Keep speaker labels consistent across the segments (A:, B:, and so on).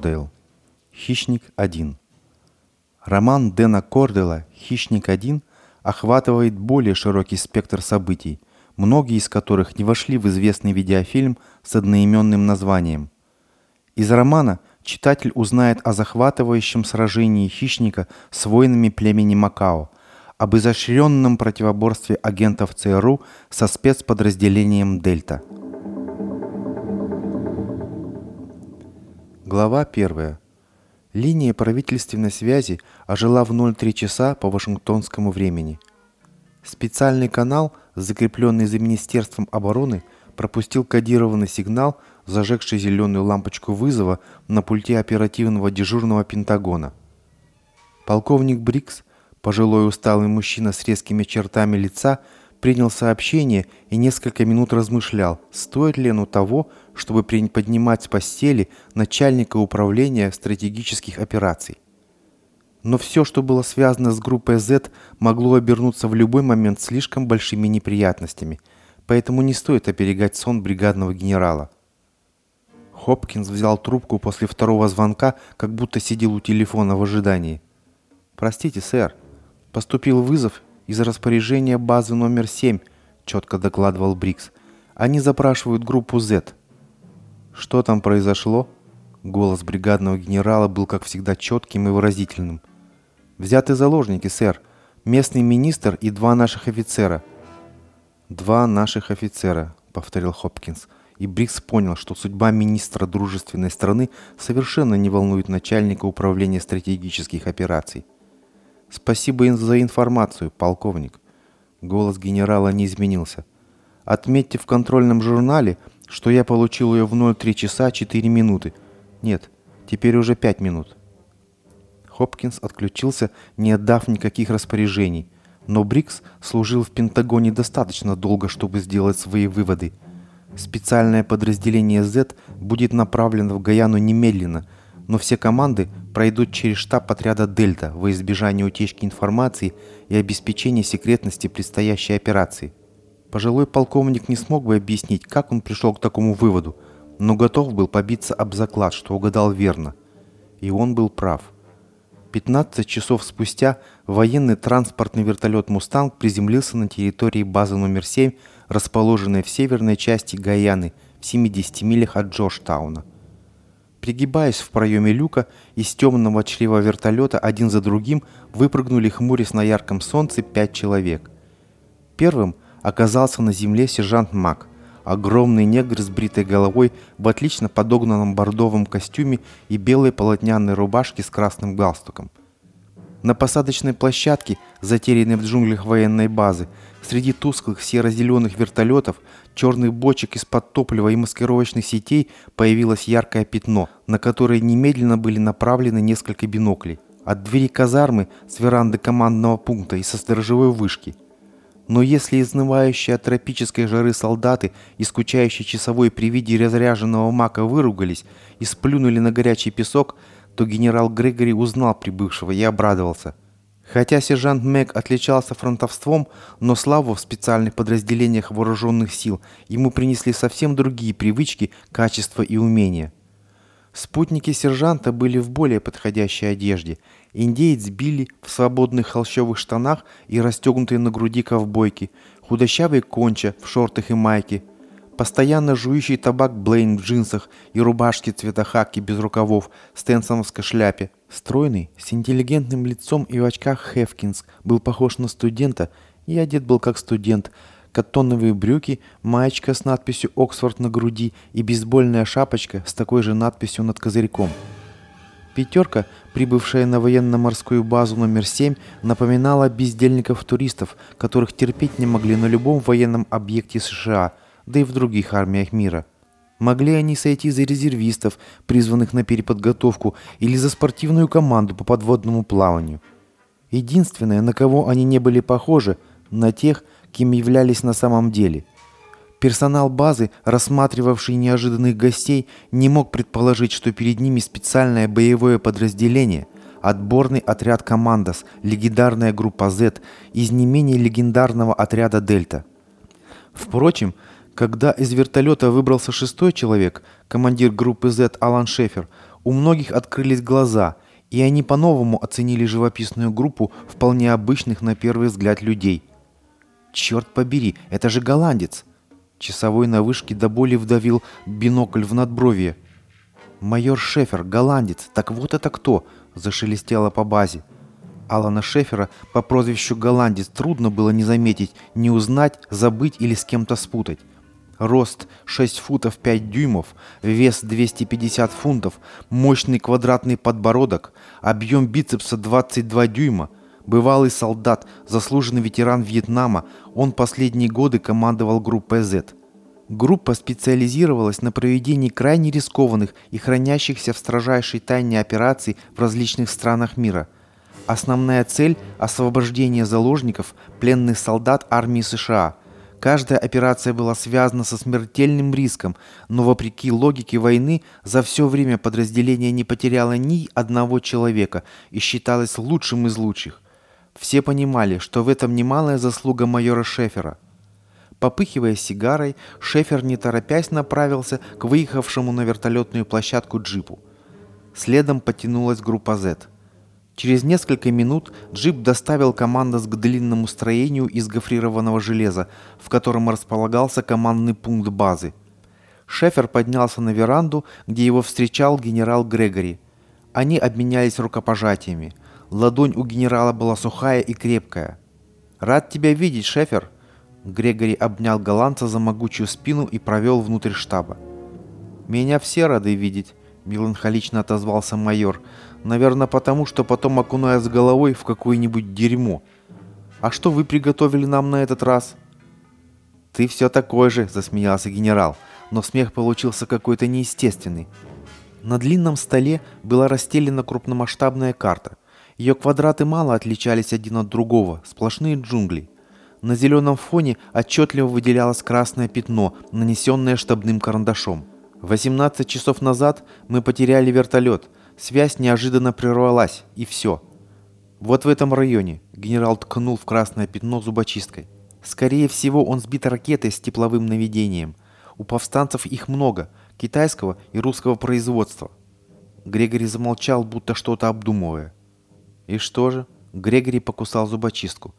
A: Кордейл. Хищник-1. Роман Дэна Кордела «Хищник-1» охватывает более широкий спектр событий, многие из которых не вошли в известный видеофильм с одноименным названием. Из романа читатель узнает о захватывающем сражении хищника с воинами племени Макао, об изощренном противоборстве агентов ЦРУ со спецподразделением «Дельта». Глава 1. Линия правительственной связи ожила в 03 часа по вашингтонскому времени. Специальный канал, закрепленный за Министерством обороны, пропустил кодированный сигнал, зажегший зеленую лампочку вызова на пульте оперативного дежурного Пентагона. Полковник Брикс, пожилой усталый мужчина с резкими чертами лица, принял сообщение и несколько минут размышлял, стоит ли оно того, чтобы поднимать с постели начальника управления стратегических операций. Но все, что было связано с группой Z, могло обернуться в любой момент слишком большими неприятностями, поэтому не стоит оперегать сон бригадного генерала. Хопкинс взял трубку после второго звонка, как будто сидел у телефона в ожидании. «Простите, сэр. Поступил вызов из распоряжения базы номер 7», — четко докладывал Брикс. «Они запрашивают группу Z». «Что там произошло?» Голос бригадного генерала был, как всегда, четким и выразительным. «Взяты заложники, сэр. Местный министр и два наших офицера». «Два наших офицера», — повторил Хопкинс. И Брикс понял, что судьба министра дружественной страны совершенно не волнует начальника управления стратегических операций. «Спасибо за информацию, полковник». Голос генерала не изменился. «Отметьте в контрольном журнале, что я получил ее в 03 часа 4 минуты. Нет, теперь уже 5 минут. Хопкинс отключился, не отдав никаких распоряжений. Но Брикс служил в Пентагоне достаточно долго, чтобы сделать свои выводы. Специальное подразделение Z будет направлено в Гаяну немедленно, но все команды пройдут через штаб отряда «Дельта» во избежание утечки информации и обеспечения секретности предстоящей операции. Пожилой полковник не смог бы объяснить, как он пришел к такому выводу, но готов был побиться об заклад, что угадал верно. И он был прав. 15 часов спустя военный транспортный вертолет «Мустанг» приземлился на территории базы номер 7, расположенной в северной части Гаяны, в 70 милях от Джорджтауна. Пригибаясь в проеме люка, из темного чрева вертолета один за другим выпрыгнули хмурясь на ярком солнце пять человек. Первым – оказался на земле сержант Мак. Огромный негр с бритой головой в отлично подогнанном бордовом костюме и белой полотняной рубашке с красным галстуком. На посадочной площадке, затерянной в джунглях военной базы, среди тусклых серо-зеленых вертолетов, черных бочек из-под топлива и маскировочных сетей появилось яркое пятно, на которое немедленно были направлены несколько биноклей. От двери казармы, с веранды командного пункта и со сторожевой вышки – но если изнывающие от тропической жары солдаты и скучающий часовой при виде разряженного мака выругались и сплюнули на горячий песок, то генерал Грегори узнал прибывшего и обрадовался. Хотя сержант Мэг отличался фронтовством, но славу в специальных подразделениях вооруженных сил ему принесли совсем другие привычки, качества и умения. Спутники сержанта были в более подходящей одежде – Индеец Билли в свободных холщовых штанах и расстегнутой на груди ковбойки, худощавый Конча в шортах и майке, постоянно жующий табак Блейн в джинсах и рубашке цвета хаки без рукавов, стенсоновской шляпе. Стройный, с интеллигентным лицом и в очках Хефкинс был похож на студента и одет был как студент. Каттоновые брюки, маечка с надписью «Оксфорд» на груди и бейсбольная шапочка с такой же надписью над козырьком – Пятерка, прибывшая на военно-морскую базу номер 7, напоминала бездельников-туристов, которых терпеть не могли на любом военном объекте США, да и в других армиях мира. Могли они сойти за резервистов, призванных на переподготовку, или за спортивную команду по подводному плаванию. Единственное, на кого они не были похожи, на тех, кем являлись на самом деле – Персонал базы, рассматривавший неожиданных гостей, не мог предположить, что перед ними специальное боевое подразделение, отборный отряд «Командос», легендарная группа Z из не менее легендарного отряда «Дельта». Впрочем, Когда из вертолета выбрался шестой человек, командир группы Z Алан Шефер, у многих открылись глаза, и они по-новому оценили живописную группу вполне обычных на первый взгляд людей. «Черт побери, это же голландец!» Часовой на вышке до боли вдавил бинокль в надбровье. «Майор Шефер, голландец, так вот это кто?» – зашелестело по базе. Алана Шефера по прозвищу «Голландец» трудно было не заметить, не узнать, забыть или с кем-то спутать. Рост 6 футов 5 дюймов, вес 250 фунтов, мощный квадратный подбородок, объем бицепса 22 дюйма. Бывалый солдат, заслуженный ветеран Вьетнама, он последние годы командовал группой Z. Группа специализировалась на проведении крайне рискованных и хранящихся в строжайшей тайне операций в различных странах мира. Основная цель – освобождение заложников, пленных солдат армии США – Каждая операция была связана со смертельным риском, но вопреки логике войны за все время подразделение не потеряло ни одного человека и считалось лучшим из лучших. Все понимали, что в этом немалая заслуга майора Шефера. Попыхивая сигарой, Шефер не торопясь направился к выехавшему на вертолетную площадку джипу. Следом потянулась группа Z. Через несколько минут джип доставил командос к длинному строению из гофрированного железа, в котором располагался командный пункт базы. Шефер поднялся на веранду, где его встречал генерал Грегори. Они обменялись рукопожатиями. Ладонь у генерала была сухая и крепкая. «Рад тебя видеть, Шефер!» Грегори обнял голландца за могучую спину и провел внутрь штаба. «Меня все рады видеть», — меланхолично отозвался майор. Наверное, потому что потом окунаю с головой в какое-нибудь дерьмо. А что вы приготовили нам на этот раз? Ты все такой же, засмеялся генерал, но смех получился какой-то неестественный. На длинном столе была расстелена крупномасштабная карта. Ее квадраты мало отличались один от другого, сплошные джунгли. На зеленом фоне отчетливо выделялось красное пятно, нанесенное штабным карандашом. 18 часов назад мы потеряли вертолет – Связь неожиданно прервалась, и все. Вот в этом районе генерал ткнул в красное пятно зубочисткой. Скорее всего, он сбит ракетой с тепловым наведением. У повстанцев их много, китайского и русского производства. Грегори замолчал, будто что-то обдумывая. И что же? Грегори покусал зубочистку.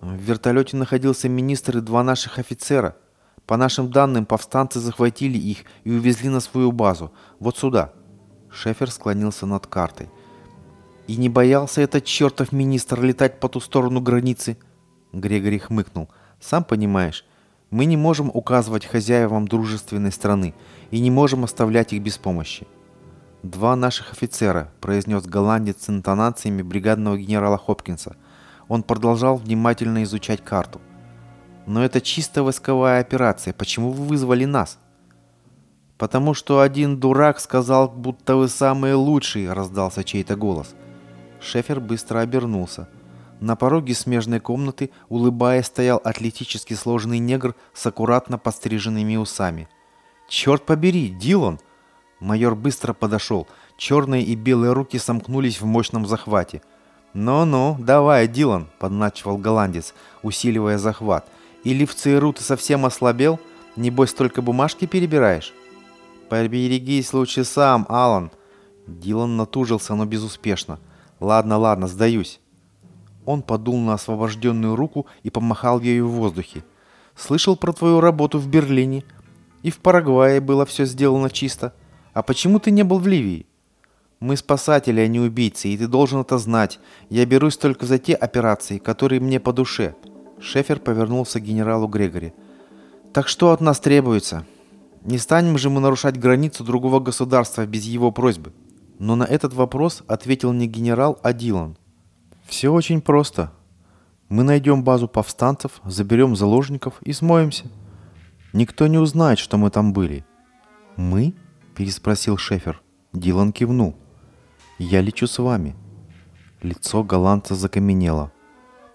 A: В вертолете находился министр и два наших офицера. По нашим данным, повстанцы захватили их и увезли на свою базу, вот сюда. Шефер склонился над картой. «И не боялся этот чертов министр летать по ту сторону границы?» Грегори хмыкнул. «Сам понимаешь, мы не можем указывать хозяевам дружественной страны и не можем оставлять их без помощи. «Два наших офицера», – произнес голландец с интонациями бригадного генерала Хопкинса. Он продолжал внимательно изучать карту. «Но это чисто войсковая операция. Почему вы вызвали нас?» «Потому что один дурак сказал, будто вы самые лучшие», — раздался чей-то голос. Шефер быстро обернулся. На пороге смежной комнаты, улыбаясь, стоял атлетически сложный негр с аккуратно постриженными усами. «Черт побери, Дилан!» Майор быстро подошел. Черные и белые руки сомкнулись в мощном захвате. «Ну-ну, давай, Дилан», — подначивал голландец, усиливая захват. «Или в ЦРУ ты совсем ослабел? Небось, только бумажки перебираешь?» «Поберегись лучше сам, Алан!» Дилан натужился, но безуспешно. «Ладно, ладно, сдаюсь». Он подул на освобожденную руку и помахал ею в воздухе. «Слышал про твою работу в Берлине. И в Парагвае было все сделано чисто. А почему ты не был в Ливии?» «Мы спасатели, а не убийцы, и ты должен это знать. Я берусь только за те операции, которые мне по душе». Шефер повернулся к генералу Грегори. «Так что от нас требуется?» Не станем же мы нарушать границу другого государства без его просьбы. Но на этот вопрос ответил не генерал, а Дилан. Все очень просто. Мы найдем базу повстанцев, заберем заложников и смоемся. Никто не узнает, что мы там были. Мы? Переспросил Шефер. Дилан кивнул. Я лечу с вами. Лицо голландца закаменело.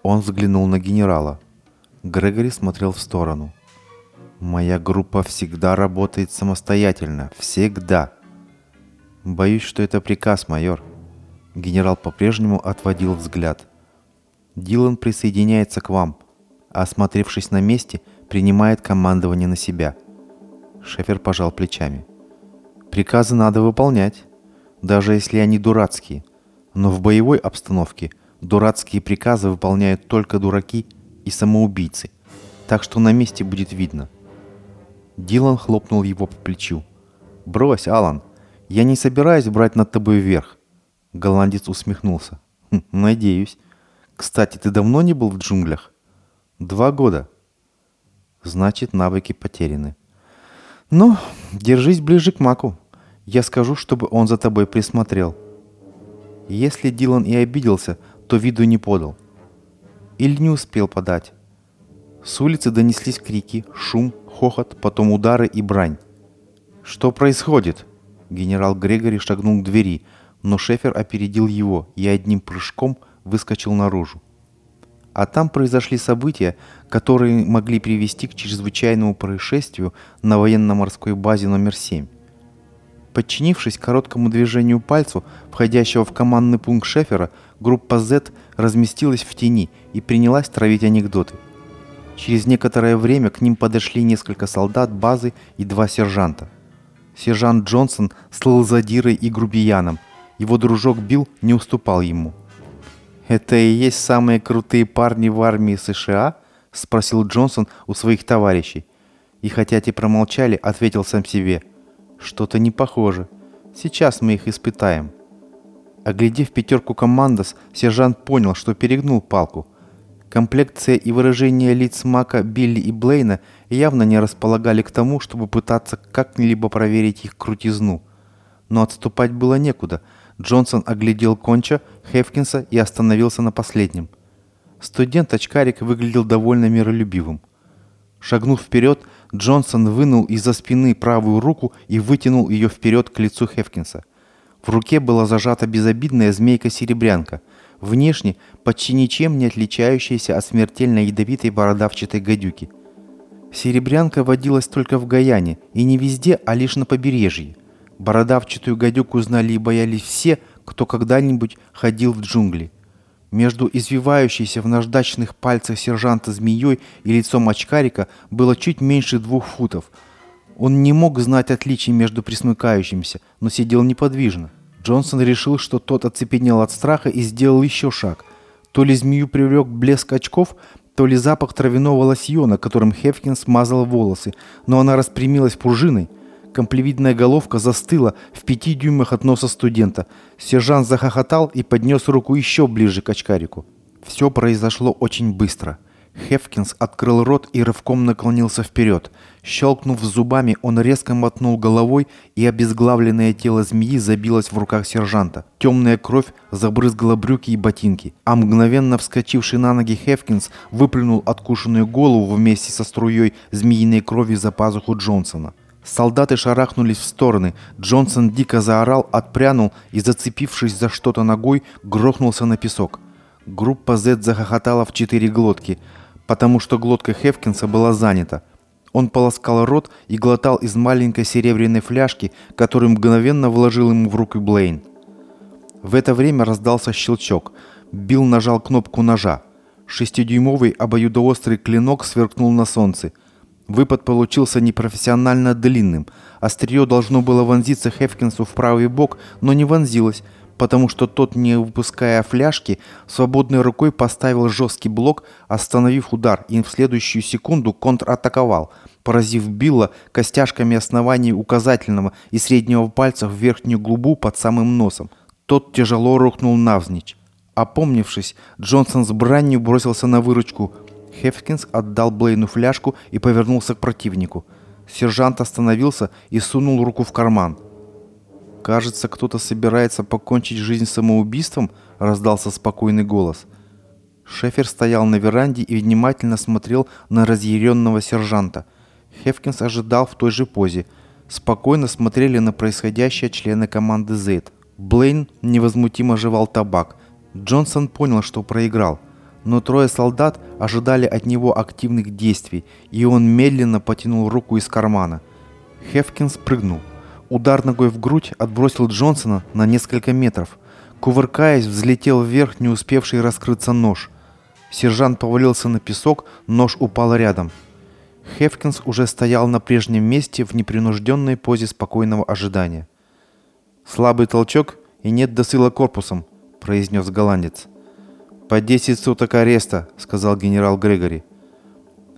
A: Он взглянул на генерала. Грегори смотрел в сторону. Моя группа всегда работает самостоятельно. Всегда. Боюсь, что это приказ, майор. Генерал по-прежнему отводил взгляд. Дилан присоединяется к вам. Осмотревшись на месте, принимает командование на себя – Шефер пожал плечами. Приказы надо выполнять, даже если они дурацкие. Но в боевой обстановке дурацкие приказы выполняют только дураки и самоубийцы. Так что на месте будет видно. Дилан хлопнул его по плечу. «Брось, Алан, я не собираюсь брать над тобой верх». Голландец усмехнулся. «Хм, «Надеюсь. Кстати, ты давно не был в джунглях?» «Два года». «Значит, навыки потеряны». «Ну, держись ближе к Маку. Я скажу, чтобы он за тобой присмотрел». Если Дилан и обиделся, то виду не подал. Или не успел подать. С улицы донеслись крики, шум, хохот, потом удары и брань. «Что происходит?» Генерал Грегори шагнул к двери, но Шефер опередил его и одним прыжком выскочил наружу. А там произошли события, которые могли привести к чрезвычайному происшествию на военно-морской базе номер 7. Подчинившись короткому движению пальцу, входящего в командный пункт Шефера, группа Z разместилась в тени и принялась травить анекдоты. Через некоторое время к ним подошли несколько солдат базы и два сержанта. Сержант Джонсон слыл задирой и грубияном. Его дружок Билл не уступал ему – «Это и есть самые крутые парни в армии США?» – спросил Джонсон у своих товарищей. И хотя те промолчали, ответил сам себе. «Что-то не похоже. Сейчас мы их испытаем». Оглядев пятерку командос, сержант понял, что перегнул палку. Комплекция и выражение лиц Мака, Билли и Блейна явно не располагали к тому, чтобы пытаться как-либо проверить их крутизну. Но отступать было некуда – Джонсон оглядел Конча, Хефкинса и остановился на последнем. Студент-очкарик выглядел довольно миролюбивым. Шагнув вперед, Джонсон вынул из-за спины правую руку и вытянул ее вперед к лицу Хефкинса. В руке была зажата безобидная змейка-серебрянка, внешне почти ничем не отличающаяся от смертельно ядовитой бородавчатой гадюки. Серебрянка водилась только в Гаяне, и не везде, а лишь на побережье – Бородавчатую гадюку знали и боялись все, кто когда-нибудь ходил в джунгли. Между извивающейся в наждачных пальцах сержанта змеей и лицом очкарика было чуть меньше двух футов. Он не мог знать отличий между присмыкающимся, но сидел неподвижно. Джонсон решил, что тот оцепенел от страха и сделал еще шаг. То ли змею привлек блеск очков, то ли запах травяного лосьона, которым Хефкин смазал волосы, но она распрямилась пружиной – Комплевидная головка застыла в пяти дюймах от носа студента. Сержант захохотал и поднес руку еще ближе к очкарику. Все произошло очень быстро. Хефкинс открыл рот и рывком наклонился вперед. Щелкнув зубами, он резко мотнул головой, и обезглавленное тело змеи забилось в руках сержанта. Темная кровь забрызгала брюки и ботинки, а мгновенно вскочивший на ноги Хефкинс выплюнул откушенную голову вместе со струей змеиной крови за пазуху Джонсона. Солдаты шарахнулись в стороны. Джонсон дико заорал, отпрянул и, зацепившись за что-то ногой, грохнулся на песок. Группа Z захохотала в четыре глотки, потому что глотка Хевкинса была занята. Он полоскал рот и глотал из маленькой серебряной фляжки, которую мгновенно вложил ему в руку Блейн. В это время раздался щелчок. Билл нажал кнопку ножа. Шестидюймовый обоюдоострый клинок сверкнул на солнце – Выпад получился непрофессионально длинным. Острие должно было вонзиться Хефкинсу в правый бок, но не вонзилось, потому что тот, не выпуская фляжки, свободной рукой поставил жесткий блок, остановив удар, и в следующую секунду контратаковал, поразив Билла костяшками оснований указательного и среднего пальца в верхнюю губу под самым носом. Тот тяжело рухнул навзничь. Опомнившись, Джонсон с бранью бросился на выручку – Хефкинс отдал Блейну фляжку и повернулся к противнику. Сержант остановился и сунул руку в карман. «Кажется, кто-то собирается покончить жизнь самоубийством», — раздался спокойный голос. Шефер стоял на веранде и внимательно смотрел на разъяренного сержанта. Хефкинс ожидал в той же позе. Спокойно смотрели на происходящее члены команды Зейд. Блейн невозмутимо жевал табак. Джонсон понял, что проиграл но трое солдат ожидали от него активных действий, и он медленно потянул руку из кармана. Хефкинс прыгнул. Удар ногой в грудь отбросил Джонсона на несколько метров. Кувыркаясь, взлетел вверх не успевший раскрыться нож. Сержант повалился на песок, нож упал рядом. Хефкинс уже стоял на прежнем месте в непринужденной позе спокойного ожидания. «Слабый толчок и нет досыла корпусом», — произнес голландец. «По десять суток ареста», — сказал генерал Грегори.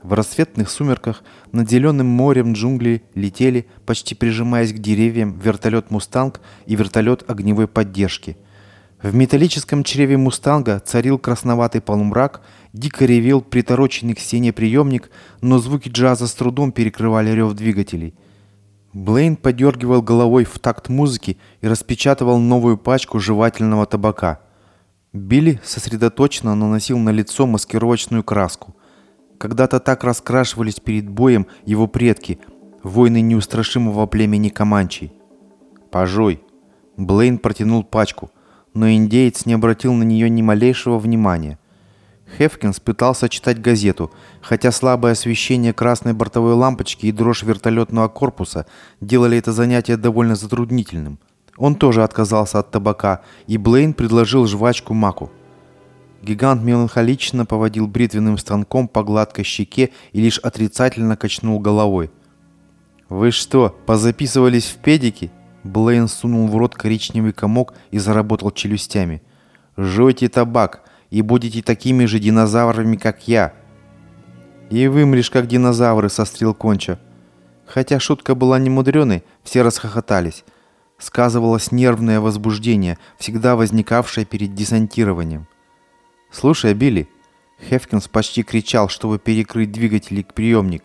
A: В рассветных сумерках над зеленым морем джунглей летели, почти прижимаясь к деревьям, вертолет «Мустанг» и вертолет огневой поддержки. В металлическом чреве «Мустанга» царил красноватый полумрак, дико ревел притороченный к стене приемник, но звуки джаза с трудом перекрывали рев двигателей. Блейн подергивал головой в такт музыки и распечатывал новую пачку жевательного табака. Билли сосредоточенно наносил на лицо маскировочную краску. Когда-то так раскрашивались перед боем его предки, воины неустрашимого племени Каманчей. «Пожуй!» Блейн протянул пачку, но индеец не обратил на нее ни малейшего внимания. Хефкинс пытался читать газету, хотя слабое освещение красной бортовой лампочки и дрожь вертолетного корпуса делали это занятие довольно затруднительным. Он тоже отказался от табака, и Блейн предложил жвачку Маку. Гигант меланхолично поводил бритвенным станком по гладкой щеке и лишь отрицательно качнул головой. «Вы что, позаписывались в педики?» Блейн сунул в рот коричневый комок и заработал челюстями. «Жуйте табак и будете такими же динозаврами, как я!» «И вымрешь, как динозавры», — сострил Конча. Хотя шутка была немудреной, все расхохотались. Сказывалось нервное возбуждение, всегда возникавшее перед десантированием. «Слушай, Билли!» Хефкинс почти кричал, чтобы перекрыть двигатель к приемник.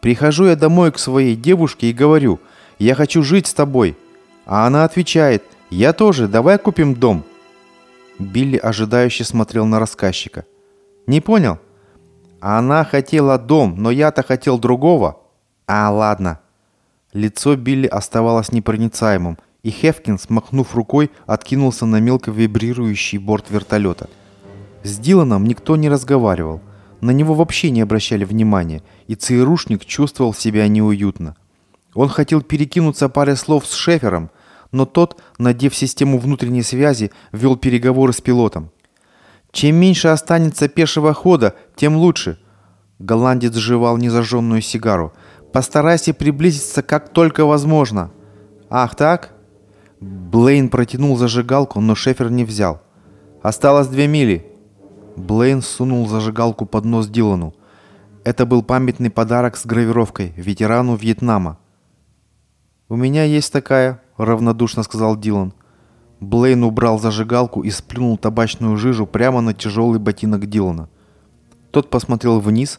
A: «Прихожу я домой к своей девушке и говорю, я хочу жить с тобой». А она отвечает, я тоже, давай купим дом. Билли ожидающе смотрел на рассказчика. «Не понял?» «Она хотела дом, но я-то хотел другого». «А, ладно». Лицо Билли оставалось непроницаемым, и Хефкинс, махнув рукой, откинулся на мелко вибрирующий борт вертолета – с Диланом никто не разговаривал. На него вообще не обращали внимания, и ЦРУшник чувствовал себя неуютно. Он хотел перекинуться парой слов с Шефером, но тот, надев систему внутренней связи, вел переговоры с пилотом. «Чем меньше останется пешего хода, тем лучше», Голландец жевал незажженную сигару. «Постарайся приблизиться как только возможно». «Ах так?» Блейн протянул зажигалку, но Шефер не взял. «Осталось две мили. Блейн сунул зажигалку под нос Дилану. Это был памятный подарок с гравировкой ветерану Вьетнама. «У меня есть такая», — равнодушно сказал Дилан. Блейн убрал зажигалку и сплюнул табачную жижу прямо на тяжелый ботинок Дилана. Тот посмотрел вниз,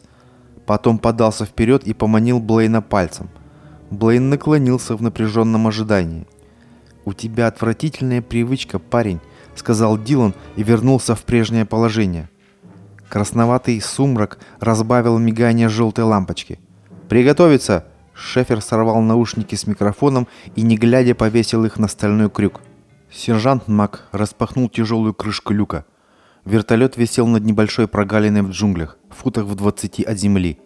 A: потом подался вперед и поманил Блейна пальцем. Блейн наклонился в напряженном ожидании. «У тебя отвратительная привычка, парень», сказал Дилан и вернулся в прежнее положение. Красноватый сумрак разбавил мигание желтой лампочки. «Приготовиться!» Шефер сорвал наушники с микрофоном и, не глядя, повесил их на стальной крюк. Сержант Мак распахнул тяжелую крышку люка. Вертолет висел над небольшой прогалиной в джунглях, футах в 20 от земли.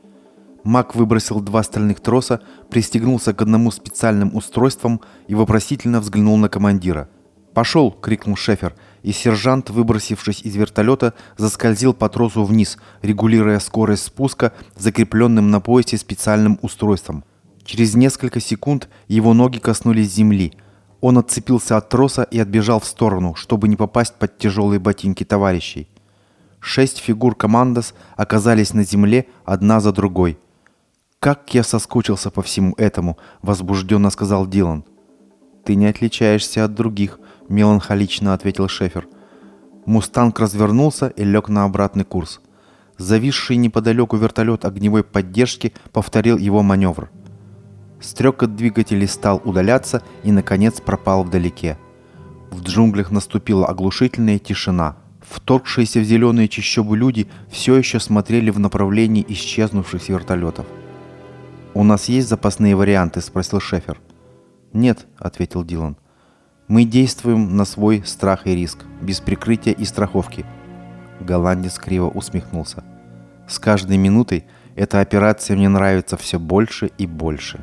A: Мак выбросил два стальных троса, пристегнулся к одному специальным устройствам и вопросительно взглянул на командира – «Пошел!» — крикнул Шефер, и сержант, выбросившись из вертолета, заскользил по тросу вниз, регулируя скорость спуска закрепленным на поясе специальным устройством. Через несколько секунд его ноги коснулись земли. Он отцепился от троса и отбежал в сторону, чтобы не попасть под тяжелые ботинки товарищей. Шесть фигур командос оказались на земле одна за другой. «Как я соскучился по всему этому!» — возбужденно сказал Дилан. «Ты не отличаешься от других», — меланхолично ответил Шефер. Мустанг развернулся и лег на обратный курс. Зависший неподалеку вертолет огневой поддержки повторил его маневр. Стрекот двигателей стал удаляться и, наконец, пропал вдалеке. В джунглях наступила оглушительная тишина. Вторгшиеся в зеленые чащобы люди все еще смотрели в направлении исчезнувших вертолетов. «У нас есть запасные варианты?» – спросил Шефер. «Нет», – ответил Дилан. Мы действуем на свой страх и риск, без прикрытия и страховки. Голландец криво усмехнулся. С каждой минутой эта операция мне нравится все больше и больше.